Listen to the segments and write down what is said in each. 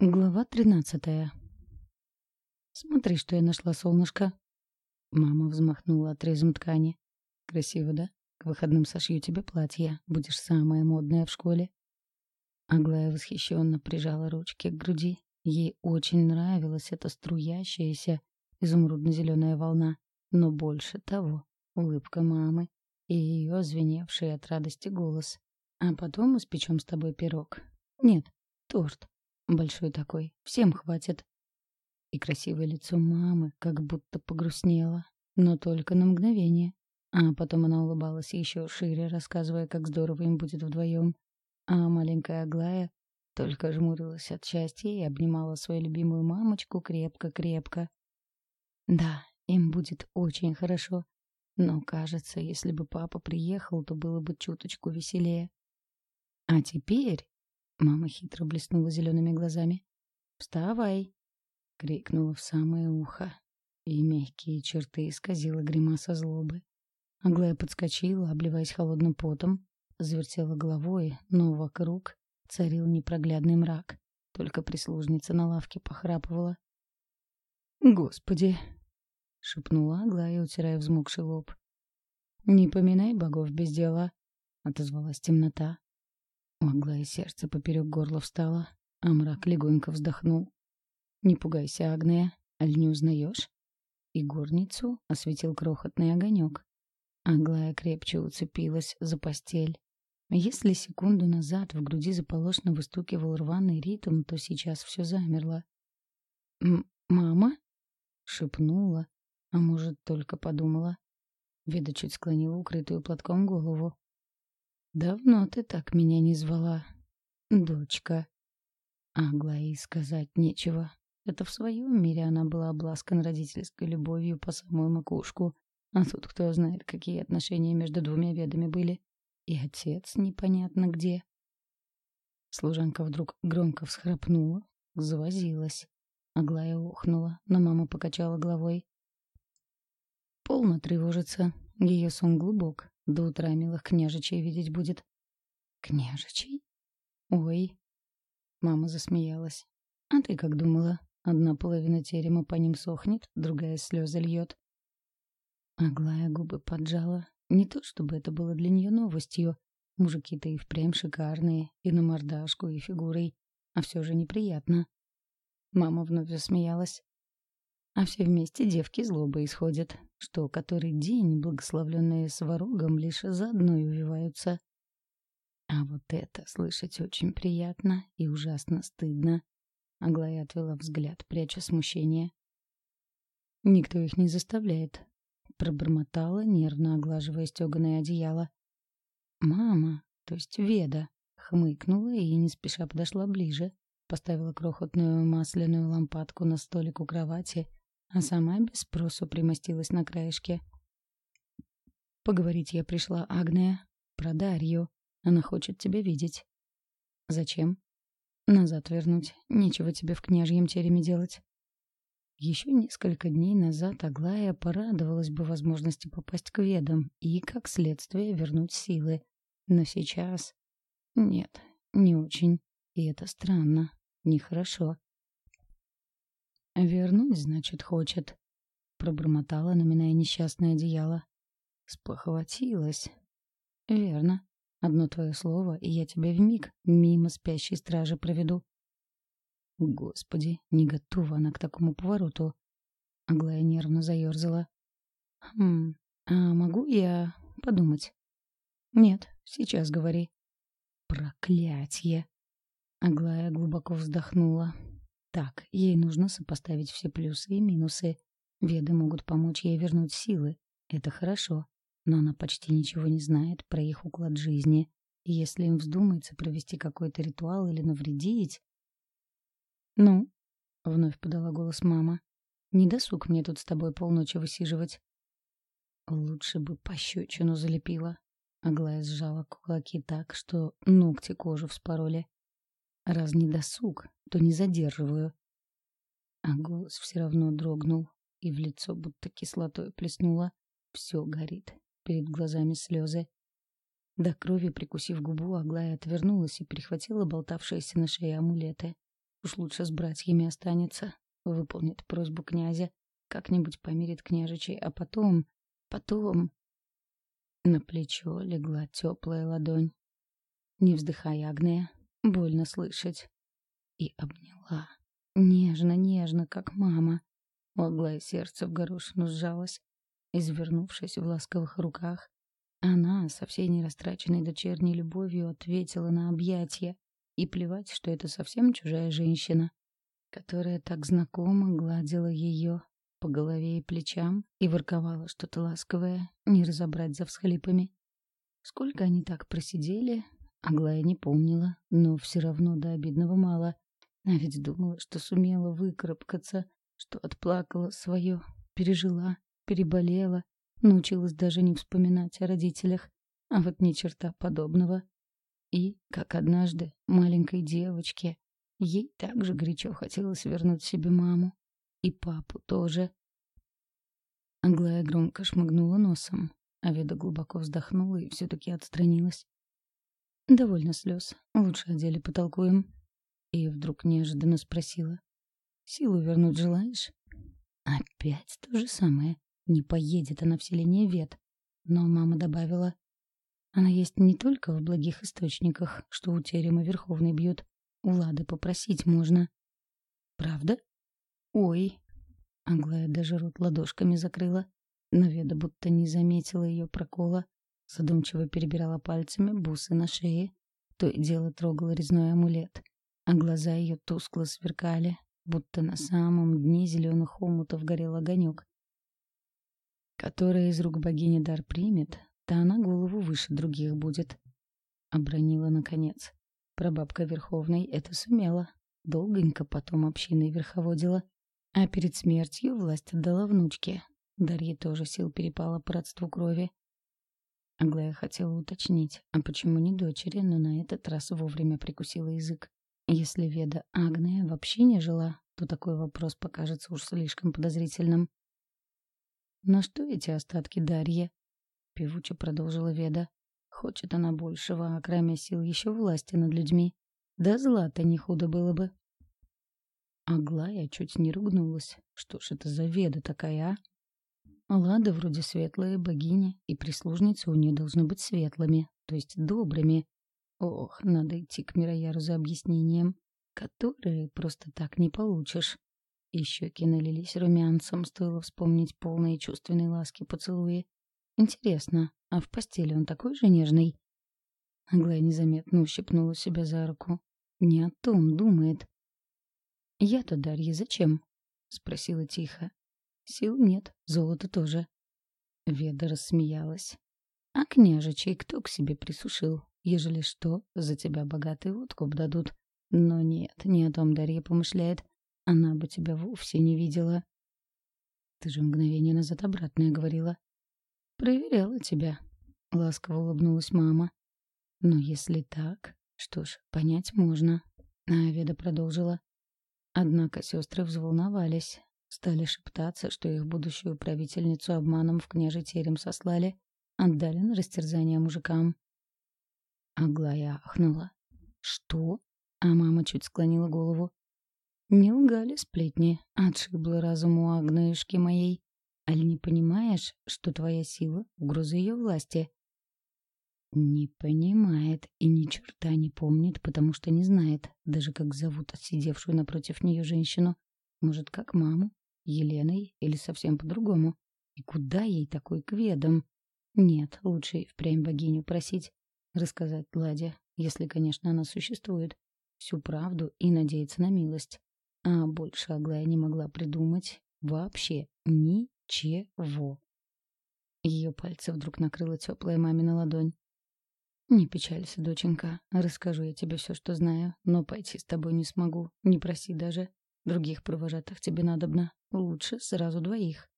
Глава тринадцатая. «Смотри, что я нашла, солнышко!» Мама взмахнула отрезом ткани. «Красиво, да? К выходным сошью тебе платье. Будешь самая модная в школе». Аглая восхищенно прижала ручки к груди. Ей очень нравилась эта струящаяся изумрудно-зеленая волна. Но больше того — улыбка мамы и ее звеневший от радости голос. «А потом испечем с тобой пирог. Нет, торт. Большой такой, всем хватит. И красивое лицо мамы как будто погрустнело, но только на мгновение. А потом она улыбалась еще шире, рассказывая, как здорово им будет вдвоем. А маленькая Аглая только жмурилась от счастья и обнимала свою любимую мамочку крепко-крепко. Да, им будет очень хорошо. Но, кажется, если бы папа приехал, то было бы чуточку веселее. А теперь Мама хитро блеснула зелеными глазами. «Вставай!» — крикнула в самое ухо. И мягкие черты исказила гримаса злобы. Аглая подскочила, обливаясь холодным потом, завертела головой, но вокруг царил непроглядный мрак. Только прислужница на лавке похрапывала. «Господи!» — шепнула Аглая, утирая взмокший лоб. «Не поминай богов без дела», — отозвалась темнота. Могла и сердце поперек горла встало, а мрак легонько вздохнул. «Не пугайся, Агния, аль не узнаешь?» И горницу осветил крохотный огонек. Аглая крепче уцепилась за постель. Если секунду назад в груди заполошно выстукивал рваный ритм, то сейчас все замерло. «Мама?» — шепнула, а может, только подумала. Веда чуть склонила укрытую платком голову. Давно ты так меня не звала, дочка. Аглаи сказать нечего. Это в своем мире она была обласкана родительской любовью по самую макушку. А тут кто знает, какие отношения между двумя ведами были. И отец непонятно где. Служанка вдруг громко всхрапнула, завозилась. Аглая ухнула, но мама покачала головой. Полно тревожится. Ее сон глубок. До утра милых княжичей видеть будет. Княжичей? Ой. Мама засмеялась. А ты как думала? Одна половина терема по ним сохнет, другая слезы льет. Аглая губы поджала. Не то чтобы это было для нее новостью. Мужики-то и впрямь шикарные, и на мордашку, и фигурой. А все же неприятно. Мама вновь засмеялась. А все вместе девки злобы исходят, что который день благословленные сварогом лишь заодно и увиваются. А вот это слышать очень приятно и ужасно стыдно. Аглая отвела взгляд, пряча смущение. «Никто их не заставляет», — пробормотала, нервно оглаживая стеганое одеяло. «Мама, то есть Веда», — хмыкнула и не спеша подошла ближе, поставила крохотную масляную лампадку на столик у кровати — а сама без спросу примостилась на краешке. «Поговорить я пришла, Агния. Про Дарью. Она хочет тебя видеть». «Зачем?» «Назад вернуть. Нечего тебе в княжьем тереме делать». Еще несколько дней назад Аглая порадовалась бы возможности попасть к ведам и, как следствие, вернуть силы. Но сейчас... Нет, не очень. И это странно. Нехорошо. «Вернуть, значит, хочет», — пробормотала, наминая несчастное одеяло. Спохватилась. «Верно. Одно твое слово, и я тебя вмиг мимо спящей стражи проведу». Господи, не готова она к такому повороту. Аглая нервно заерзала. «Хм, а могу я подумать?» «Нет, сейчас говори». «Проклятье!» Аглая глубоко вздохнула. Так, ей нужно сопоставить все плюсы и минусы. Веды могут помочь ей вернуть силы. Это хорошо. Но она почти ничего не знает про их уклад жизни. И если им вздумается провести какой-то ритуал или навредить... «Ну?» — вновь подала голос мама. «Не досуг мне тут с тобой полночи высиживать». Лучше бы пощечину залепила. Аглая сжала кулаки так, что ногти кожу вспороли. Раз не досуг, то не задерживаю. А голос все равно дрогнул, и в лицо будто кислотой плеснуло. Все горит, перед глазами слезы. До крови прикусив губу, Аглая отвернулась и перехватила болтавшиеся на шее амулеты. Уж лучше с братьями останется. Выполнит просьбу князя. Как-нибудь помирит княжичей, а потом... Потом... На плечо легла теплая ладонь. Не вздыхай, Агния. Больно слышать. И обняла. Нежно, нежно, как мама. У сердце в горошину сжалось. Извернувшись в ласковых руках, она со всей нерастраченной дочерней любовью ответила на объятия. И плевать, что это совсем чужая женщина, которая так знакомо гладила ее по голове и плечам и ворковала что-то ласковое, не разобрать за всхлипами. Сколько они так просидели, Аглая не помнила, но все равно до обидного мало. А ведь думала, что сумела выкарабкаться, что отплакала свое, пережила, переболела, научилась даже не вспоминать о родителях, а вот ни черта подобного. И, как однажды, маленькой девочке, ей также горячо хотелось вернуть себе маму. И папу тоже. Аглая громко шмыгнула носом, а Веда глубоко вздохнула и все-таки отстранилась. «Довольно слез. Лучше о деле потолкуем». И вдруг неожиданно спросила. «Силу вернуть желаешь?» Опять то же самое. Не поедет она в селение Вет. Но мама добавила. Она есть не только в благих источниках, что у терема Верховный бьют. У Лады попросить можно. Правда? Ой. Аглая даже рот ладошками закрыла. Но Веда будто не заметила ее прокола. Задумчиво перебирала пальцами бусы на шее. То и дело трогала резной амулет. А глаза ее тускло сверкали, будто на самом дне зеленых омутов горел огонек. Которая из рук богини дар примет, та она голову выше других будет. Обронила наконец. Прабабка Верховной это сумела. Долгонько потом общиной верховодила. А перед смертью власть отдала внучке. Дарье тоже сил перепала по родству крови. Аглая хотела уточнить, а почему не дочери, но на этот раз вовремя прикусила язык. Если Веда Агния вообще не жила, то такой вопрос покажется уж слишком подозрительным. «На что эти остатки Дарье?» — певуче продолжила Веда. «Хочет она большего, а кроме сил еще власти над людьми. Да зла-то не худо было бы». Аглая чуть не ругнулась. Что ж это за Веда такая, а? Лада вроде светлая богиня, и прислужницы у нее должны быть светлыми, то есть добрыми. Ох, надо идти к Мирояру за объяснением которые просто так не получишь. И щеки налились румянцем, стоило вспомнить полные чувственной ласки поцелуи. Интересно, а в постели он такой же нежный? Аглая незаметно ущипнула себя за руку. Не о том думает. «Я-то, Дарья, зачем?» — спросила тихо. «Сил нет, золота тоже». Веда рассмеялась. «А княжичей кто к себе присушил? Ежели что, за тебя богатый откуп дадут. Но нет, не о том Дарья помышляет. Она бы тебя вовсе не видела. Ты же мгновение назад обратное говорила. Проверяла тебя. Ласково улыбнулась мама. Но если так, что ж, понять можно. А Веда продолжила. Однако сестры взволновались. Стали шептаться, что их будущую правительницу обманом в княжий терем сослали. Отдали на растерзание мужикам. Аглая ахнула. «Что?» А мама чуть склонила голову. Не лгали сплетни, отшибла разум у Агнешки моей. Али не понимаешь, что твоя сила — угроза ее власти? Не понимает и ни черта не помнит, потому что не знает, даже как зовут сидевшую напротив нее женщину. Может, как маму, Еленой или совсем по-другому. И куда ей такой кведом? Нет, лучше и впрямь богиню просить. Рассказать Ладе, если, конечно, она существует всю правду и надеяться на милость. А больше Аглая не могла придумать вообще ничего. Ее пальцы вдруг накрыла теплая мамина ладонь. «Не печалься, доченька. Расскажу я тебе все, что знаю, но пойти с тобой не смогу. Не проси даже. Других провожатых тебе надобно. Лучше сразу двоих».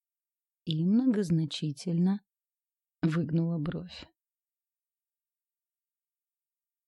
И многозначительно выгнула бровь.